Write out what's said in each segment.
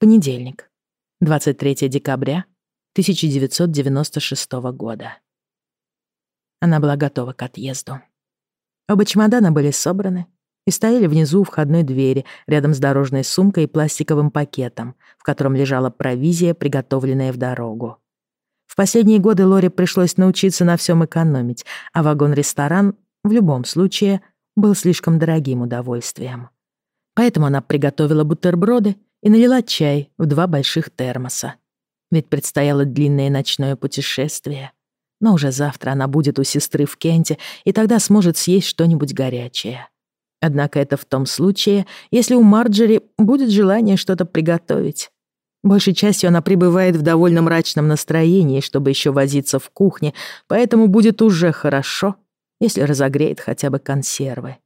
Понедельник, 23 декабря 1996 года. Она была готова к отъезду. Оба чемодана были собраны и стояли внизу у входной двери, рядом с дорожной сумкой и пластиковым пакетом, в котором лежала провизия, приготовленная в дорогу. В последние годы Лоре пришлось научиться на всем экономить, а вагон-ресторан в любом случае был слишком дорогим удовольствием. Поэтому она приготовила бутерброды и налила чай в два больших термоса. Ведь предстояло длинное ночное путешествие. Но уже завтра она будет у сестры в Кенте, и тогда сможет съесть что-нибудь горячее. Однако это в том случае, если у Марджери будет желание что-то приготовить. Большей частью она пребывает в довольно мрачном настроении, чтобы еще возиться в кухне, поэтому будет уже хорошо, если разогреет хотя бы консервы.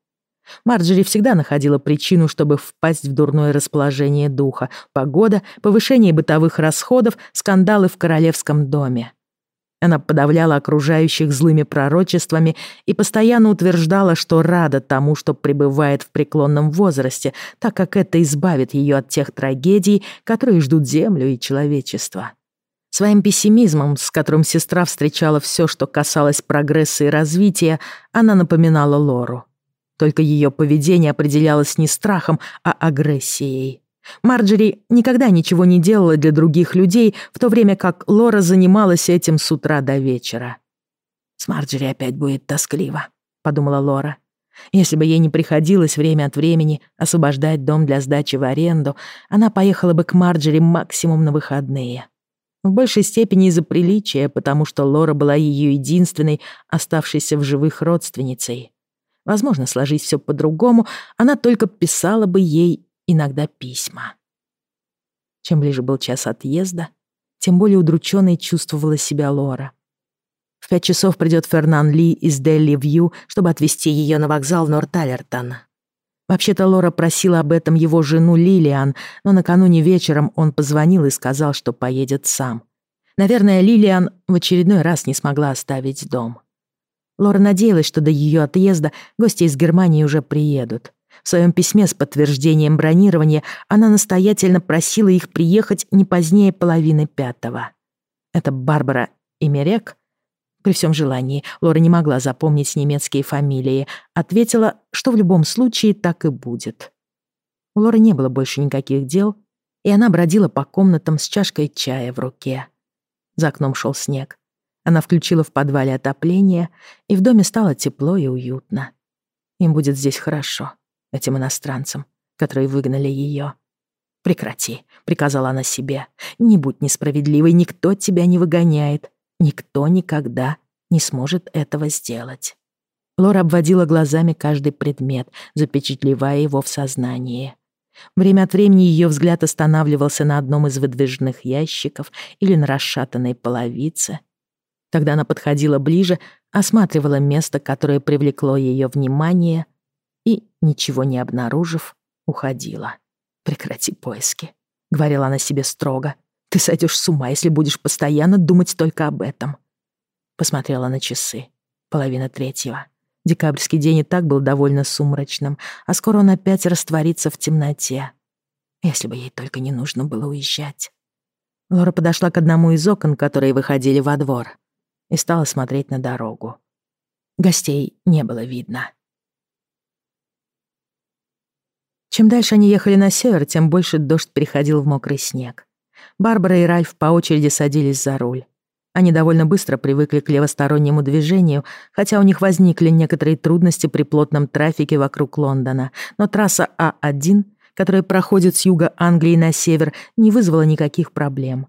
Марджери всегда находила причину, чтобы впасть в дурное расположение духа. Погода, повышение бытовых расходов, скандалы в королевском доме. Она подавляла окружающих злыми пророчествами и постоянно утверждала, что рада тому, что пребывает в преклонном возрасте, так как это избавит ее от тех трагедий, которые ждут Землю и человечество. Своим пессимизмом, с которым сестра встречала все, что касалось прогресса и развития, она напоминала Лору. Только ее поведение определялось не страхом, а агрессией. Марджери никогда ничего не делала для других людей, в то время как Лора занималась этим с утра до вечера. «С Марджери опять будет тоскливо», — подумала Лора. Если бы ей не приходилось время от времени освобождать дом для сдачи в аренду, она поехала бы к Марджери максимум на выходные. В большей степени из-за приличия, потому что Лора была ее единственной оставшейся в живых родственницей. Возможно, сложить все по-другому, она только писала бы ей иногда письма. Чем ближе был час отъезда, тем более удрученной чувствовала себя Лора. В пять часов придет Фернан Ли из Дели Вью, чтобы отвезти ее на вокзал Норталертон. Вообще-то Лора просила об этом его жену Лилиан, но накануне вечером он позвонил и сказал, что поедет сам. Наверное, Лилиан в очередной раз не смогла оставить дом. Лора надеялась, что до ее отъезда гости из Германии уже приедут. В своем письме с подтверждением бронирования она настоятельно просила их приехать не позднее половины пятого. Это Барбара и Мерек? При всем желании Лора не могла запомнить немецкие фамилии. Ответила, что в любом случае так и будет. У Лоры не было больше никаких дел, и она бродила по комнатам с чашкой чая в руке. За окном шел снег. Она включила в подвале отопление, и в доме стало тепло и уютно. Им будет здесь хорошо, этим иностранцам, которые выгнали ее. «Прекрати», — приказала она себе, — «не будь несправедливой, никто тебя не выгоняет, никто никогда не сможет этого сделать». Лора обводила глазами каждый предмет, запечатлевая его в сознании. Время от времени ее взгляд останавливался на одном из выдвижных ящиков или на расшатанной половице — Тогда она подходила ближе, осматривала место, которое привлекло ее внимание, и, ничего не обнаружив, уходила. «Прекрати поиски», — говорила она себе строго. «Ты сойдешь с ума, если будешь постоянно думать только об этом». Посмотрела на часы. Половина третьего. Декабрьский день и так был довольно сумрачным, а скоро он опять растворится в темноте. Если бы ей только не нужно было уезжать. Лора подошла к одному из окон, которые выходили во двор и стала смотреть на дорогу. Гостей не было видно. Чем дальше они ехали на север, тем больше дождь переходил в мокрый снег. Барбара и Ральф по очереди садились за руль. Они довольно быстро привыкли к левостороннему движению, хотя у них возникли некоторые трудности при плотном трафике вокруг Лондона, но трасса А1, которая проходит с юга Англии на север, не вызвала никаких проблем.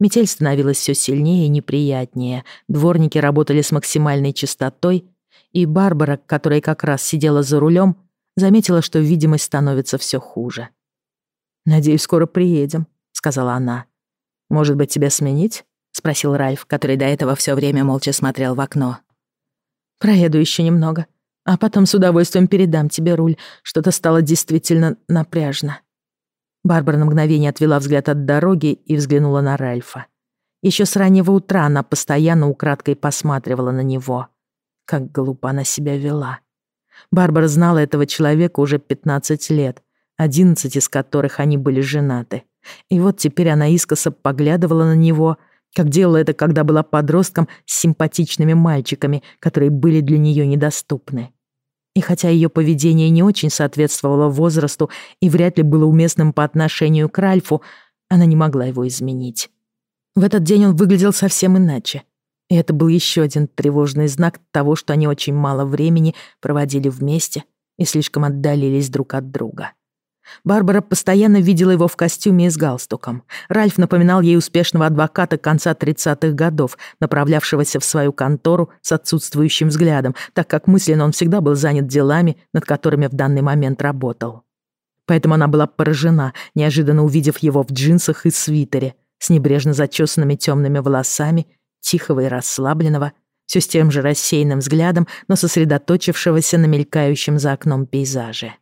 Метель становилась все сильнее и неприятнее, дворники работали с максимальной частотой, и Барбара, которая как раз сидела за рулем, заметила, что видимость становится все хуже. «Надеюсь, скоро приедем», — сказала она. «Может быть, тебя сменить?» — спросил Ральф, который до этого все время молча смотрел в окно. «Проеду еще немного, а потом с удовольствием передам тебе руль. Что-то стало действительно напряжно». Барбара на мгновение отвела взгляд от дороги и взглянула на Ральфа. Еще с раннего утра она постоянно украдкой посматривала на него. Как глупо она себя вела. Барбара знала этого человека уже 15 лет, 11 из которых они были женаты. И вот теперь она искоса поглядывала на него, как делала это, когда была подростком с симпатичными мальчиками, которые были для нее недоступны. И хотя ее поведение не очень соответствовало возрасту и вряд ли было уместным по отношению к Ральфу, она не могла его изменить. В этот день он выглядел совсем иначе. И это был еще один тревожный знак того, что они очень мало времени проводили вместе и слишком отдалились друг от друга. Барбара постоянно видела его в костюме и с галстуком. Ральф напоминал ей успешного адвоката конца 30-х годов, направлявшегося в свою контору с отсутствующим взглядом, так как мысленно он всегда был занят делами, над которыми в данный момент работал. Поэтому она была поражена, неожиданно увидев его в джинсах и свитере, с небрежно зачесанными темными волосами, тихого и расслабленного, все с тем же рассеянным взглядом, но сосредоточившегося на мелькающем за окном пейзаже.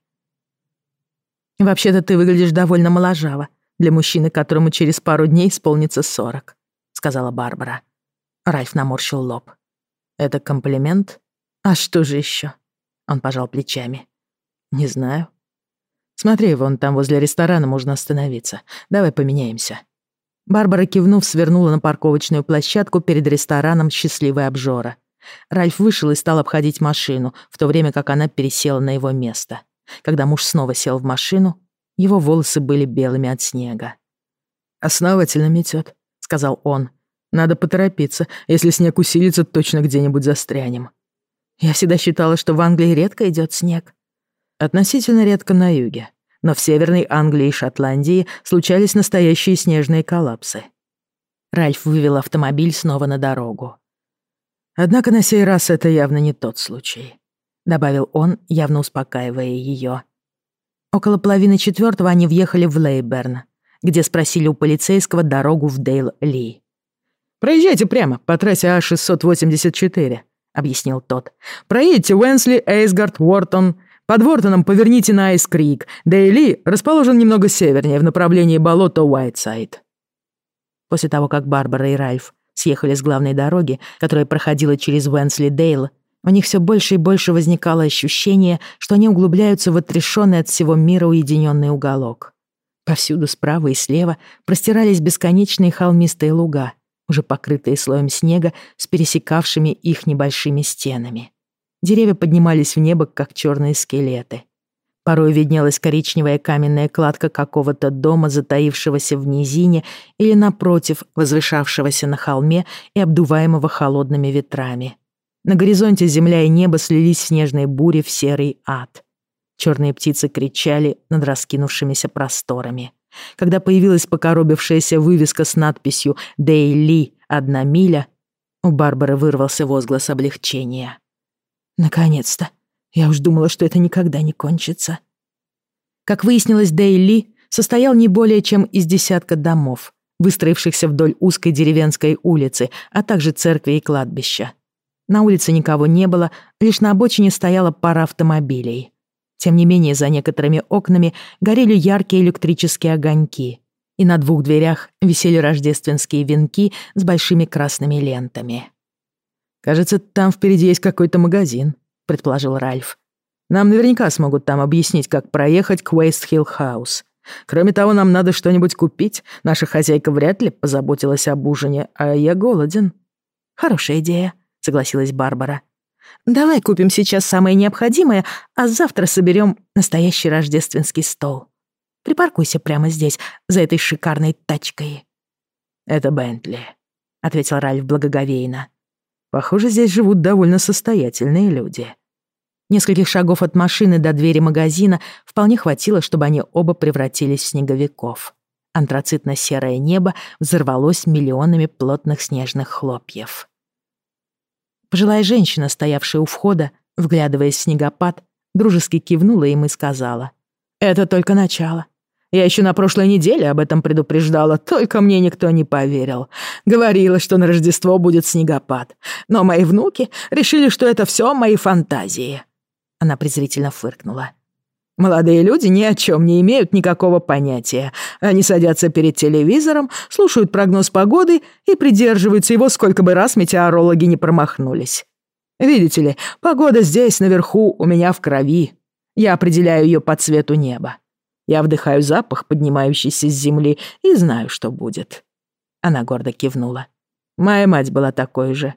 «Вообще-то ты выглядишь довольно моложаво для мужчины, которому через пару дней исполнится сорок», — сказала Барбара. Ральф наморщил лоб. «Это комплимент? А что же еще? Он пожал плечами. «Не знаю». «Смотри, вон там возле ресторана можно остановиться. Давай поменяемся». Барбара, кивнув, свернула на парковочную площадку перед рестораном «Счастливая обжора». Ральф вышел и стал обходить машину, в то время как она пересела на его место. Когда муж снова сел в машину, его волосы были белыми от снега. «Основательно метет», — сказал он. «Надо поторопиться. Если снег усилится, точно где-нибудь застрянем». Я всегда считала, что в Англии редко идет снег. Относительно редко на юге. Но в Северной Англии и Шотландии случались настоящие снежные коллапсы. Ральф вывел автомобиль снова на дорогу. Однако на сей раз это явно не тот случай. — добавил он, явно успокаивая ее. Около половины четвертого они въехали в Лейберн, где спросили у полицейского дорогу в Дейл-Ли. «Проезжайте прямо по трассе А-684», — объяснил тот. «Проедете Уэнсли, Эйсгард, Уортон. Под Уортоном поверните на Эскрик. Дейл Ли расположен немного севернее, в направлении болота Уайтсайд». После того, как Барбара и Ральф съехали с главной дороги, которая проходила через Уэнсли-Дейл, у них все больше и больше возникало ощущение, что они углубляются в отрешенный от всего мира уединенный уголок. Повсюду справа и слева простирались бесконечные холмистые луга, уже покрытые слоем снега с пересекавшими их небольшими стенами. Деревья поднимались в небо, как черные скелеты. Порой виднелась коричневая каменная кладка какого-то дома, затаившегося в низине или, напротив, возвышавшегося на холме и обдуваемого холодными ветрами. На горизонте земля и небо слились в снежной буре в серый ад. Черные птицы кричали над раскинувшимися просторами. Когда появилась покоробившаяся вывеска с надписью «Дейли. Одна миля», у Барбары вырвался возглас облегчения. «Наконец-то! Я уж думала, что это никогда не кончится». Как выяснилось, Дейли состоял не более чем из десятка домов, выстроившихся вдоль узкой деревенской улицы, а также церкви и кладбища. На улице никого не было, лишь на обочине стояла пара автомобилей. Тем не менее, за некоторыми окнами горели яркие электрические огоньки, и на двух дверях висели рождественские венки с большими красными лентами. «Кажется, там впереди есть какой-то магазин», — предположил Ральф. «Нам наверняка смогут там объяснить, как проехать к Уэйст-Хилл-хаус. Кроме того, нам надо что-нибудь купить. Наша хозяйка вряд ли позаботилась об ужине, а я голоден». «Хорошая идея», согласилась Барбара. «Давай купим сейчас самое необходимое, а завтра соберем настоящий рождественский стол. Припаркуйся прямо здесь, за этой шикарной тачкой». «Это Бентли», — ответил Ральф благоговейно. «Похоже, здесь живут довольно состоятельные люди». Нескольких шагов от машины до двери магазина вполне хватило, чтобы они оба превратились в снеговиков. Антрацитно-серое небо взорвалось миллионами плотных снежных хлопьев. Пожилая женщина, стоявшая у входа, вглядываясь в снегопад, дружески кивнула им и сказала. «Это только начало. Я еще на прошлой неделе об этом предупреждала, только мне никто не поверил. Говорила, что на Рождество будет снегопад. Но мои внуки решили, что это все мои фантазии». Она презрительно фыркнула. Молодые люди ни о чем не имеют никакого понятия. Они садятся перед телевизором, слушают прогноз погоды и придерживаются его, сколько бы раз метеорологи не промахнулись. Видите ли, погода здесь, наверху, у меня в крови. Я определяю ее по цвету неба. Я вдыхаю запах, поднимающийся с земли, и знаю, что будет. Она гордо кивнула. Моя мать была такой же.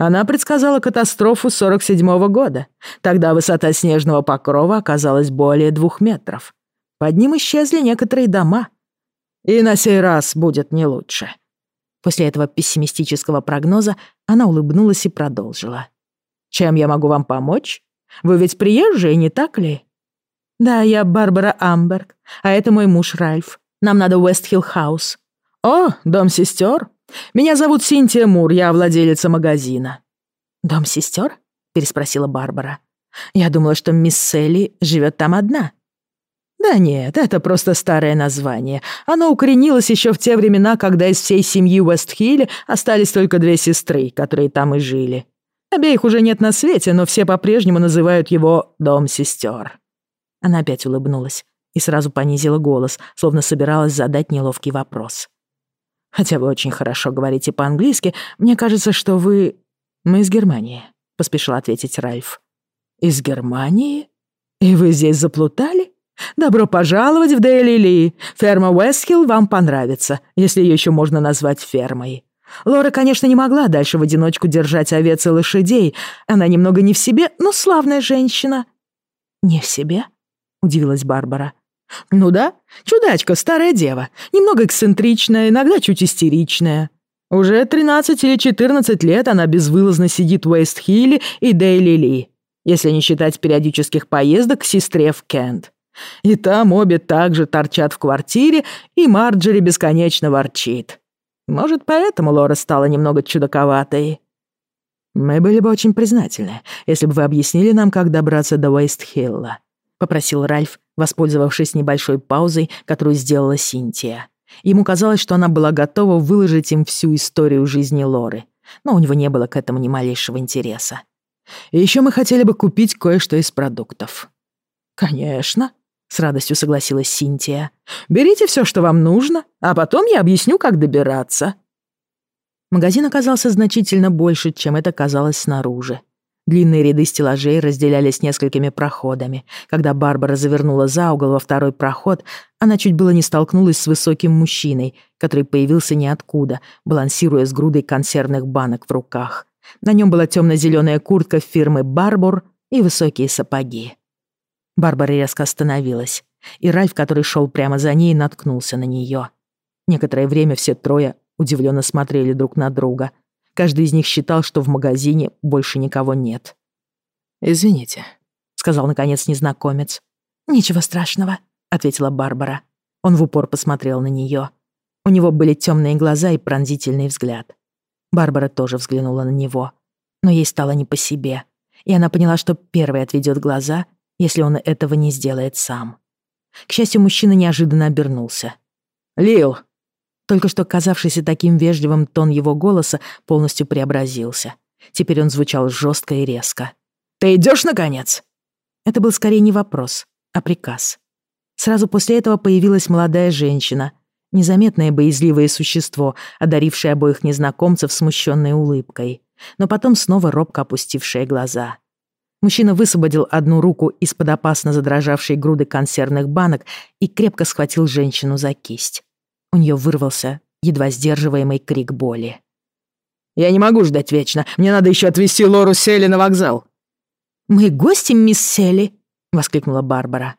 Она предсказала катастрофу 47-го года. Тогда высота снежного покрова оказалась более двух метров. Под ним исчезли некоторые дома. И на сей раз будет не лучше. После этого пессимистического прогноза она улыбнулась и продолжила. «Чем я могу вам помочь? Вы ведь приезжие, не так ли?» «Да, я Барбара Амберг, а это мой муж Ральф. Нам надо в Уэстхилл-хаус». «О, дом сестер? Меня зовут Синтия Мур, я владелица магазина». «Дом сестер?» — переспросила Барбара. «Я думала, что мисс Селли живет там одна». «Да нет, это просто старое название. Оно укоренилось еще в те времена, когда из всей семьи Уэстхилли остались только две сестры, которые там и жили. Обеих уже нет на свете, но все по-прежнему называют его «Дом сестер». Она опять улыбнулась и сразу понизила голос, словно собиралась задать неловкий вопрос. Хотя вы очень хорошо говорите по-английски, мне кажется, что вы... Мы из Германии, поспешил ответить Ральф. Из Германии? И вы здесь заплутали? Добро пожаловать в Дейли-Ли. Ферма Уэстхилл вам понравится, если ее еще можно назвать фермой. Лора, конечно, не могла дальше в одиночку держать овец и лошадей. Она немного не в себе, но славная женщина. Не в себе? Удивилась Барбара. «Ну да, чудачка, старая дева, немного эксцентричная, иногда чуть истеричная. Уже 13 или 14 лет она безвылазно сидит в Уэст-Хилле и Дейли-Ли, если не считать периодических поездок к сестре в Кент. И там обе также торчат в квартире, и Марджери бесконечно ворчит. Может, поэтому Лора стала немного чудаковатой. Мы были бы очень признательны, если бы вы объяснили нам, как добраться до Уэст-Хилла», — попросил Ральф, воспользовавшись небольшой паузой, которую сделала Синтия. Ему казалось, что она была готова выложить им всю историю жизни Лоры, но у него не было к этому ни малейшего интереса. «И еще мы хотели бы купить кое-что из продуктов». «Конечно», — с радостью согласилась Синтия. «Берите все, что вам нужно, а потом я объясню, как добираться». Магазин оказался значительно больше, чем это казалось снаружи. Длинные ряды стеллажей разделялись несколькими проходами. Когда Барбара завернула за угол во второй проход, она чуть было не столкнулась с высоким мужчиной, который появился ниоткуда, балансируя с грудой консервных банок в руках. На нем была темно-зеленая куртка фирмы «Барбур» и высокие сапоги. Барбара резко остановилась, и Ральф, который шел прямо за ней, наткнулся на нее. Некоторое время все трое удивленно смотрели друг на друга, Каждый из них считал, что в магазине больше никого нет. «Извините», — сказал наконец незнакомец. «Ничего страшного», — ответила Барбара. Он в упор посмотрел на нее. У него были темные глаза и пронзительный взгляд. Барбара тоже взглянула на него. Но ей стало не по себе. И она поняла, что первый отведет глаза, если он этого не сделает сам. К счастью, мужчина неожиданно обернулся. «Лил!» Только что казавшийся таким вежливым тон его голоса полностью преобразился. Теперь он звучал жестко и резко. «Ты идешь, наконец?» Это был скорее не вопрос, а приказ. Сразу после этого появилась молодая женщина, незаметное боязливое существо, одарившее обоих незнакомцев смущенной улыбкой, но потом снова робко опустившее глаза. Мужчина высвободил одну руку из-под опасно задрожавшей груды консервных банок и крепко схватил женщину за кисть. У нее вырвался едва сдерживаемый крик боли. «Я не могу ждать вечно. Мне надо еще отвезти Лору Селли на вокзал». «Мы гости, мисс Селли», — воскликнула Барбара.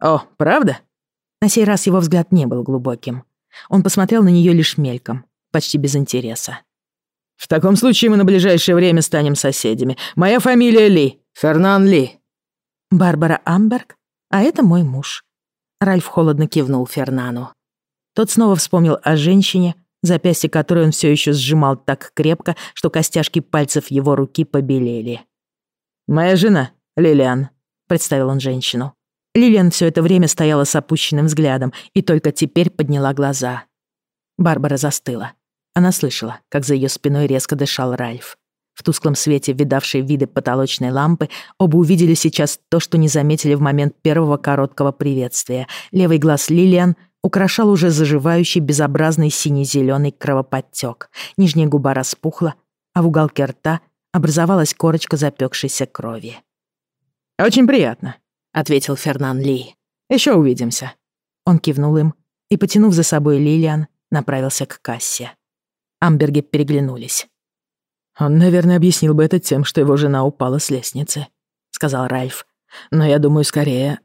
«О, правда?» На сей раз его взгляд не был глубоким. Он посмотрел на нее лишь мельком, почти без интереса. «В таком случае мы на ближайшее время станем соседями. Моя фамилия Ли. Фернан Ли». «Барбара Амберг? А это мой муж». Ральф холодно кивнул Фернану. Тот снова вспомнил о женщине, запястье которой он все еще сжимал так крепко, что костяшки пальцев его руки побелели. «Моя жена, Лилиан», — представил он женщину. Лилиан все это время стояла с опущенным взглядом и только теперь подняла глаза. Барбара застыла. Она слышала, как за ее спиной резко дышал Ральф. В тусклом свете, видавшие виды потолочной лампы, оба увидели сейчас то, что не заметили в момент первого короткого приветствия. Левый глаз Лилиан украшал уже заживающий безобразный сине-зеленый кровоподтек. Нижняя губа распухла, а в уголке рта образовалась корочка запекшейся крови. «Очень приятно», — ответил Фернан Ли. «Еще увидимся». Он кивнул им и, потянув за собой Лилиан, направился к кассе. Амберги переглянулись. «Он, наверное, объяснил бы это тем, что его жена упала с лестницы», — сказал Ральф. «Но я думаю, скорее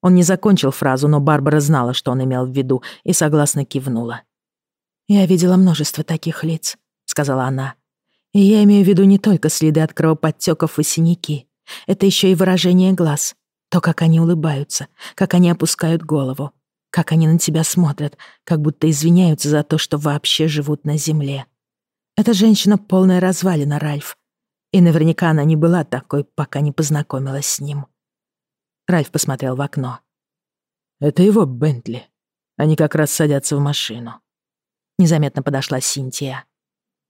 он не закончил фразу, но Барбара знала, что он имел в виду, и согласно кивнула. «Я видела множество таких лиц», — сказала она. «И я имею в виду не только следы от кровоподтёков и синяки. Это еще и выражение глаз, то, как они улыбаются, как они опускают голову, как они на тебя смотрят, как будто извиняются за то, что вообще живут на земле. Эта женщина полная развалина, Ральф. И наверняка она не была такой, пока не познакомилась с ним». Ральф посмотрел в окно. «Это его Бентли. Они как раз садятся в машину». Незаметно подошла Синтия.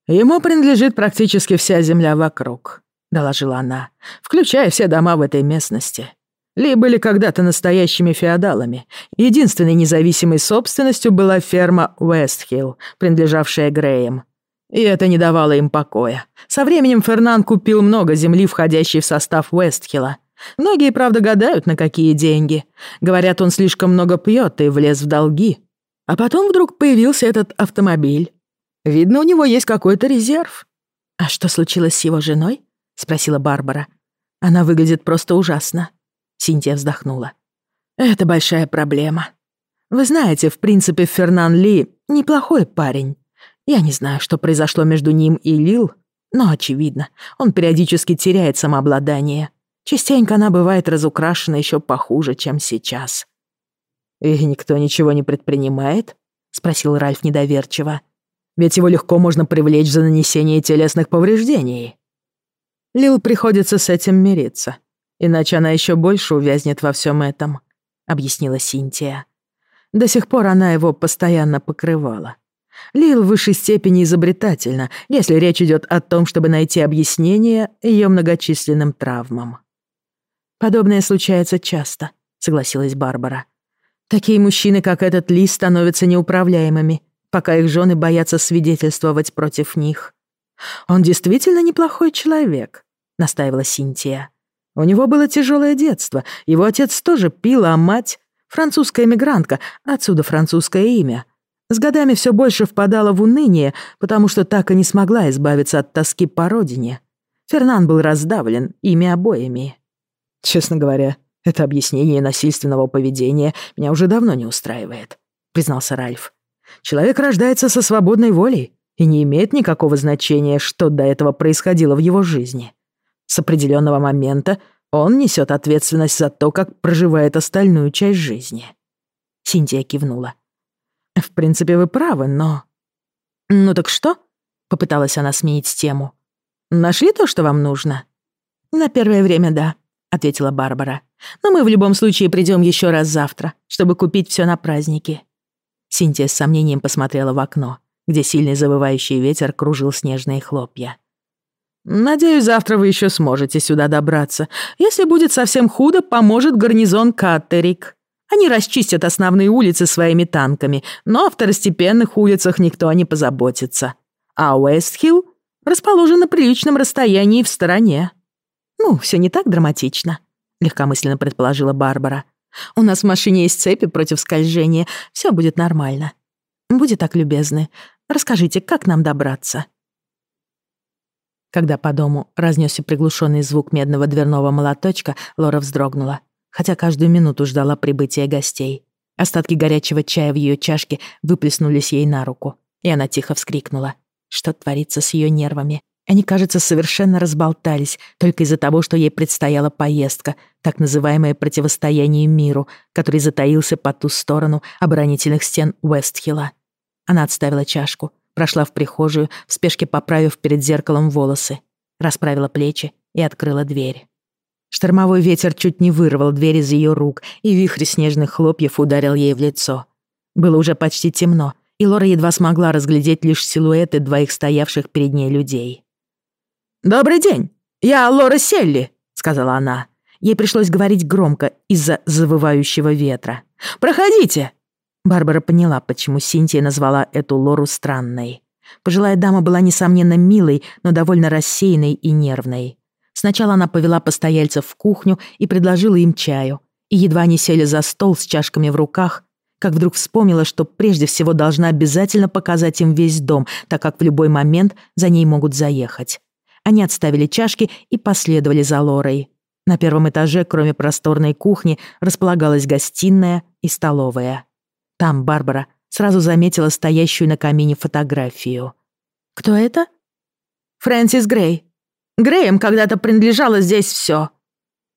«Ему принадлежит практически вся земля вокруг», — доложила она, «включая все дома в этой местности. Ли были когда-то настоящими феодалами. Единственной независимой собственностью была ферма Уэстхилл, принадлежавшая Греям. И это не давало им покоя. Со временем Фернан купил много земли, входящей в состав Уэстхилла, Многие, правда, гадают, на какие деньги. Говорят, он слишком много пьет и влез в долги. А потом вдруг появился этот автомобиль. Видно, у него есть какой-то резерв. «А что случилось с его женой?» — спросила Барбара. «Она выглядит просто ужасно». Синтия вздохнула. «Это большая проблема. Вы знаете, в принципе, Фернан Ли неплохой парень. Я не знаю, что произошло между ним и Лил, но, очевидно, он периодически теряет самообладание. Частенько она бывает разукрашена еще похуже, чем сейчас. «И никто ничего не предпринимает?» — спросил Ральф недоверчиво. «Ведь его легко можно привлечь за нанесение телесных повреждений». «Лил приходится с этим мириться, иначе она еще больше увязнет во всем этом», — объяснила Синтия. До сих пор она его постоянно покрывала. Лил в высшей степени изобретательна, если речь идет о том, чтобы найти объяснение ее многочисленным травмам. «Подобное случается часто», — согласилась Барбара. «Такие мужчины, как этот Ли, становятся неуправляемыми, пока их жены боятся свидетельствовать против них». «Он действительно неплохой человек», — настаивала Синтия. «У него было тяжелое детство. Его отец тоже пил, а мать — французская эмигрантка, отсюда французское имя. С годами все больше впадала в уныние, потому что так и не смогла избавиться от тоски по родине. Фернан был раздавлен ими обоими». Честно говоря, это объяснение насильственного поведения меня уже давно не устраивает, признался Ральф. Человек рождается со свободной волей и не имеет никакого значения, что до этого происходило в его жизни. С определенного момента он несет ответственность за то, как проживает остальную часть жизни. Синтия кивнула. В принципе, вы правы, но... Ну так что? Попыталась она сменить тему. Нашли то, что вам нужно? На первое время, да. — ответила Барбара. «Но мы в любом случае придем еще раз завтра, чтобы купить все на праздники». Синтия с сомнением посмотрела в окно, где сильный завывающий ветер кружил снежные хлопья. «Надеюсь, завтра вы еще сможете сюда добраться. Если будет совсем худо, поможет гарнизон Каттерик. Они расчистят основные улицы своими танками, но о второстепенных улицах никто не позаботится. А Уэстхилл расположен на приличном расстоянии в стороне». «Ну, все не так драматично», — легкомысленно предположила Барбара. «У нас в машине есть цепи против скольжения. Все будет нормально. Будьте так любезны. Расскажите, как нам добраться?» Когда по дому разнесся приглушенный звук медного дверного молоточка, Лора вздрогнула, хотя каждую минуту ждала прибытия гостей. Остатки горячего чая в ее чашке выплеснулись ей на руку, и она тихо вскрикнула. Что творится с ее нервами? Они, кажется, совершенно разболтались только из-за того, что ей предстояла поездка, так называемое противостояние миру, который затаился по ту сторону оборонительных стен Уэстхилла. Она отставила чашку, прошла в прихожую, в спешке поправив перед зеркалом волосы, расправила плечи и открыла дверь. Штормовой ветер чуть не вырвал дверь из ее рук, и вихрь снежных хлопьев ударил ей в лицо. Было уже почти темно, и Лора едва смогла разглядеть лишь силуэты двоих стоявших перед ней людей. «Добрый день! Я Лора Селли!» — сказала она. Ей пришлось говорить громко из-за завывающего ветра. «Проходите!» Барбара поняла, почему Синтия назвала эту Лору странной. Пожилая дама была, несомненно, милой, но довольно рассеянной и нервной. Сначала она повела постояльцев в кухню и предложила им чаю. И едва они сели за стол с чашками в руках, как вдруг вспомнила, что прежде всего должна обязательно показать им весь дом, так как в любой момент за ней могут заехать. Они отставили чашки и последовали за Лорой. На первом этаже, кроме просторной кухни, располагалась гостиная и столовая. Там Барбара сразу заметила стоящую на камине фотографию. «Кто это?» «Фрэнсис Грей. Греем когда-то принадлежало здесь все.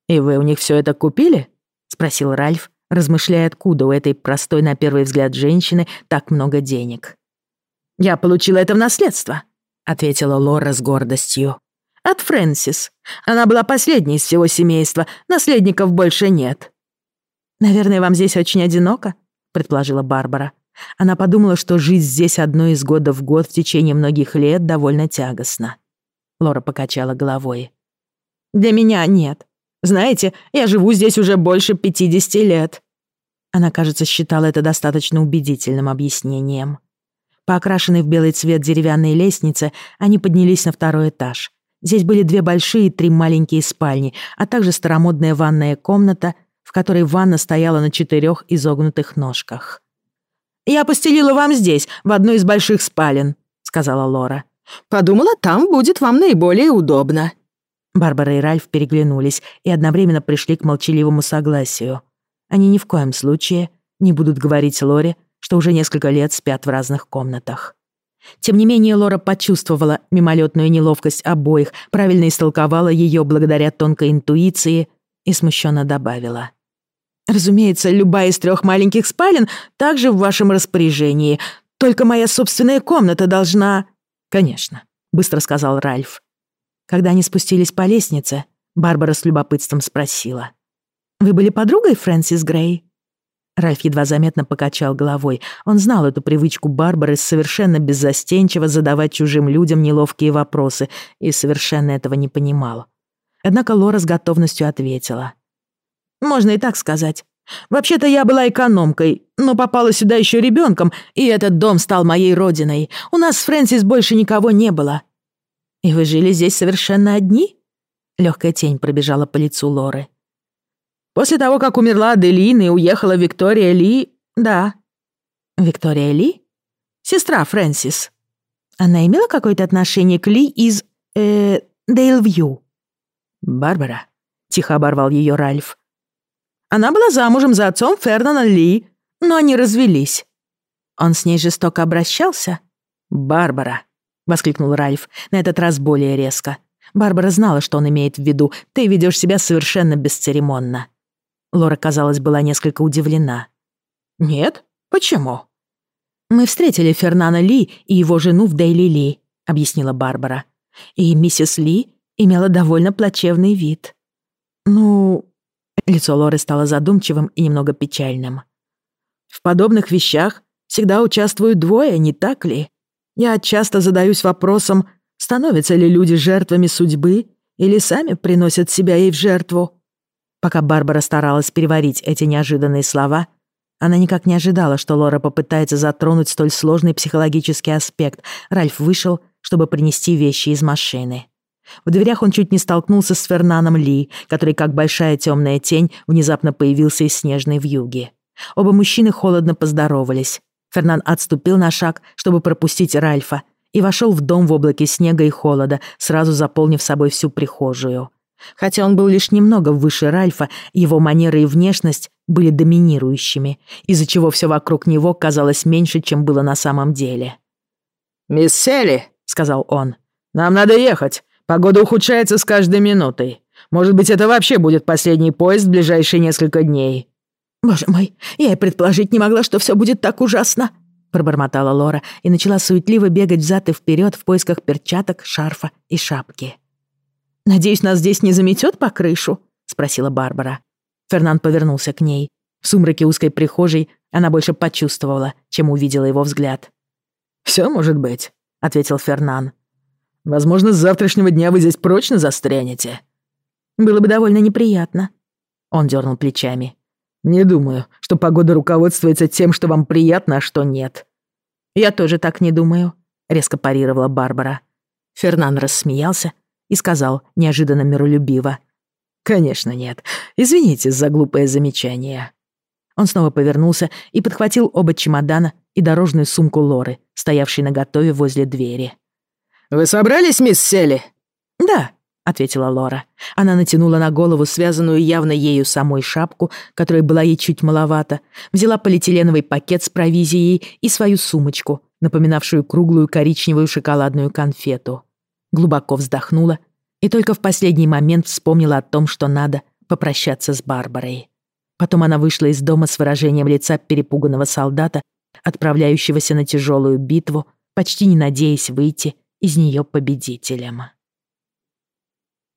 «И вы у них все это купили?» — спросил Ральф, размышляя, откуда у этой простой на первый взгляд женщины так много денег. «Я получила это в наследство», — ответила Лора с гордостью. «От Фрэнсис. Она была последней из всего семейства, наследников больше нет». «Наверное, вам здесь очень одиноко?» — предположила Барбара. Она подумала, что жить здесь одно из года в год в течение многих лет довольно тягостно. Лора покачала головой. «Для меня нет. Знаете, я живу здесь уже больше 50 лет». Она, кажется, считала это достаточно убедительным объяснением. По окрашенной в белый цвет деревянной лестнице они поднялись на второй этаж. Здесь были две большие и три маленькие спальни, а также старомодная ванная комната, в которой ванна стояла на четырех изогнутых ножках. «Я постелила вам здесь, в одной из больших спален», — сказала Лора. «Подумала, там будет вам наиболее удобно». Барбара и Ральф переглянулись и одновременно пришли к молчаливому согласию. Они ни в коем случае не будут говорить Лоре что уже несколько лет спят в разных комнатах. Тем не менее, Лора почувствовала мимолетную неловкость обоих, правильно истолковала ее благодаря тонкой интуиции и смущенно добавила. «Разумеется, любая из трех маленьких спален также в вашем распоряжении. Только моя собственная комната должна...» «Конечно», — быстро сказал Ральф. Когда они спустились по лестнице, Барбара с любопытством спросила. «Вы были подругой Фрэнсис Грей?» Ральф едва заметно покачал головой. Он знал эту привычку Барбары совершенно беззастенчиво задавать чужим людям неловкие вопросы и совершенно этого не понимал. Однако Лора с готовностью ответила. «Можно и так сказать. Вообще-то я была экономкой, но попала сюда еще ребенком, и этот дом стал моей родиной. У нас с Фрэнсис больше никого не было». «И вы жили здесь совершенно одни?» Легкая тень пробежала по лицу Лоры. После того, как умерла Аделина и уехала Виктория Ли... Да. Виктория Ли? Сестра Фрэнсис. Она имела какое-то отношение к Ли из... Э, Дейлвью? Барбара. Тихо оборвал ее Ральф. Она была замужем за отцом Фернана Ли, но они развелись. Он с ней жестоко обращался? Барбара. Воскликнул Ральф, на этот раз более резко. Барбара знала, что он имеет в виду. Ты ведешь себя совершенно бесцеремонно. Лора, казалось, была несколько удивлена. «Нет? Почему?» «Мы встретили Фернана Ли и его жену в Дейли Ли», — объяснила Барбара. «И миссис Ли имела довольно плачевный вид». «Ну...» Лицо Лоры стало задумчивым и немного печальным. «В подобных вещах всегда участвуют двое, не так ли? Я часто задаюсь вопросом, становятся ли люди жертвами судьбы или сами приносят себя ей в жертву. Пока Барбара старалась переварить эти неожиданные слова, она никак не ожидала, что Лора попытается затронуть столь сложный психологический аспект. Ральф вышел, чтобы принести вещи из машины. В дверях он чуть не столкнулся с Фернаном Ли, который, как большая темная тень, внезапно появился из снежной вьюги. Оба мужчины холодно поздоровались. Фернан отступил на шаг, чтобы пропустить Ральфа, и вошел в дом в облаке снега и холода, сразу заполнив собой всю прихожую. Хотя он был лишь немного выше Ральфа, его манеры и внешность были доминирующими, из-за чего все вокруг него казалось меньше, чем было на самом деле. «Мисс Селли», — сказал он, — «нам надо ехать. Погода ухудшается с каждой минутой. Может быть, это вообще будет последний поезд в ближайшие несколько дней». «Боже мой, я и предположить не могла, что все будет так ужасно», — пробормотала Лора и начала суетливо бегать взад и вперед в поисках перчаток, шарфа и шапки. «Надеюсь, нас здесь не заметет по крышу?» — спросила Барбара. Фернан повернулся к ней. В сумраке узкой прихожей она больше почувствовала, чем увидела его взгляд. «Все может быть», — ответил Фернан. «Возможно, с завтрашнего дня вы здесь прочно застрянете». «Было бы довольно неприятно», — он дернул плечами. «Не думаю, что погода руководствуется тем, что вам приятно, а что нет». «Я тоже так не думаю», — резко парировала Барбара. Фернан рассмеялся, и сказал неожиданно миролюбиво. «Конечно нет. Извините за глупое замечание». Он снова повернулся и подхватил оба чемодана и дорожную сумку Лоры, стоявшей наготове возле двери. «Вы собрались, мисс Селли?» «Да», — ответила Лора. Она натянула на голову связанную явно ею самой шапку, которая была ей чуть маловато, взяла полиэтиленовый пакет с провизией и свою сумочку, напоминавшую круглую коричневую шоколадную конфету глубоко вздохнула и только в последний момент вспомнила о том, что надо попрощаться с Барбарой. Потом она вышла из дома с выражением лица перепуганного солдата, отправляющегося на тяжелую битву, почти не надеясь выйти из нее победителем.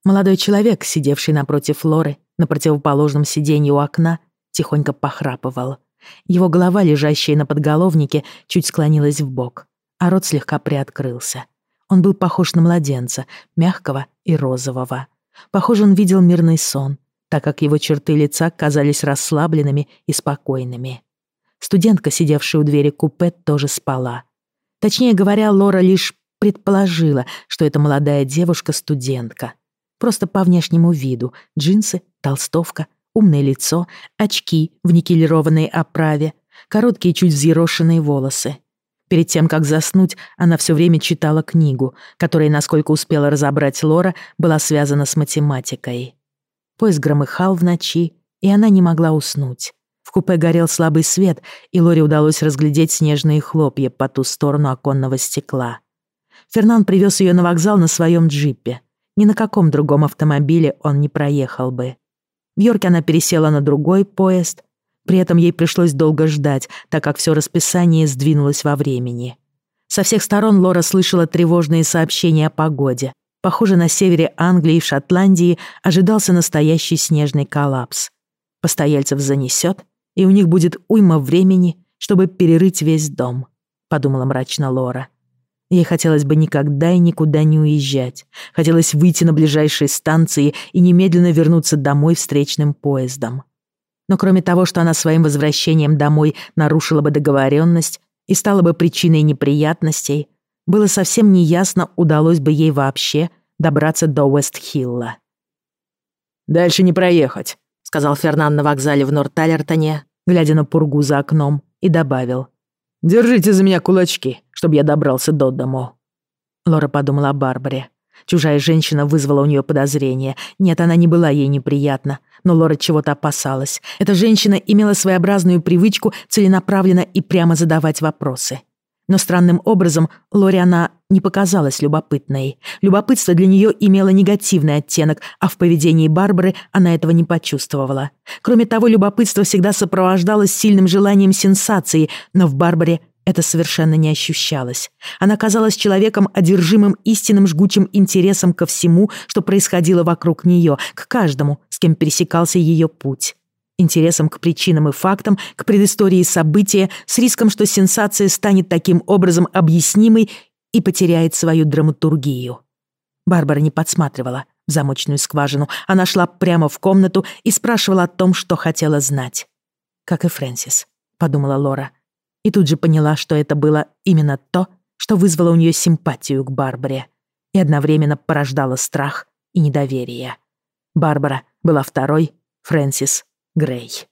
Молодой человек, сидевший напротив Лоры, на противоположном сиденье у окна, тихонько похрапывал. Его голова, лежащая на подголовнике, чуть склонилась в бок, а рот слегка приоткрылся. Он был похож на младенца, мягкого и розового. Похоже, он видел мирный сон, так как его черты лица казались расслабленными и спокойными. Студентка, сидевшая у двери купе, тоже спала. Точнее говоря, Лора лишь предположила, что это молодая девушка-студентка. Просто по внешнему виду — джинсы, толстовка, умное лицо, очки в никелированной оправе, короткие чуть взъерошенные волосы — Перед тем, как заснуть, она все время читала книгу, которая, насколько успела разобрать Лора, была связана с математикой. Поезд громыхал в ночи, и она не могла уснуть. В купе горел слабый свет, и Лоре удалось разглядеть снежные хлопья по ту сторону оконного стекла. Фернан привез ее на вокзал на своем джипе. Ни на каком другом автомобиле он не проехал бы. В Йорке она пересела на другой поезд, при этом ей пришлось долго ждать, так как все расписание сдвинулось во времени. Со всех сторон Лора слышала тревожные сообщения о погоде. Похоже, на севере Англии и в Шотландии ожидался настоящий снежный коллапс. Постояльцев занесет, и у них будет уйма времени, чтобы перерыть весь дом, подумала мрачно Лора. Ей хотелось бы никогда и никуда не уезжать. Хотелось выйти на ближайшие станции и немедленно вернуться домой встречным поездом. Но кроме того, что она своим возвращением домой нарушила бы договоренность и стала бы причиной неприятностей, было совсем неясно, удалось бы ей вообще добраться до Уэст-Хилла. «Дальше не проехать», — сказал Фернан на вокзале в Норт-Талертоне, глядя на пургу за окном, и добавил. «Держите за меня кулачки, чтобы я добрался до дому». Лора подумала о Барбаре. Чужая женщина вызвала у нее подозрение. Нет, она не была ей неприятна но Лора чего-то опасалась. Эта женщина имела своеобразную привычку целенаправленно и прямо задавать вопросы. Но странным образом Лоре она не показалась любопытной. Любопытство для нее имело негативный оттенок, а в поведении Барбары она этого не почувствовала. Кроме того, любопытство всегда сопровождалось сильным желанием сенсации, но в Барбаре это совершенно не ощущалось. Она казалась человеком, одержимым истинным жгучим интересом ко всему, что происходило вокруг нее, к каждому, с кем пересекался ее путь. Интересом к причинам и фактам, к предыстории события, с риском, что сенсация станет таким образом объяснимой и потеряет свою драматургию. Барбара не подсматривала в замочную скважину. Она шла прямо в комнату и спрашивала о том, что хотела знать. «Как и Фрэнсис», — подумала Лора и тут же поняла, что это было именно то, что вызвало у нее симпатию к Барбаре и одновременно порождало страх и недоверие. Барбара была второй Фрэнсис Грей.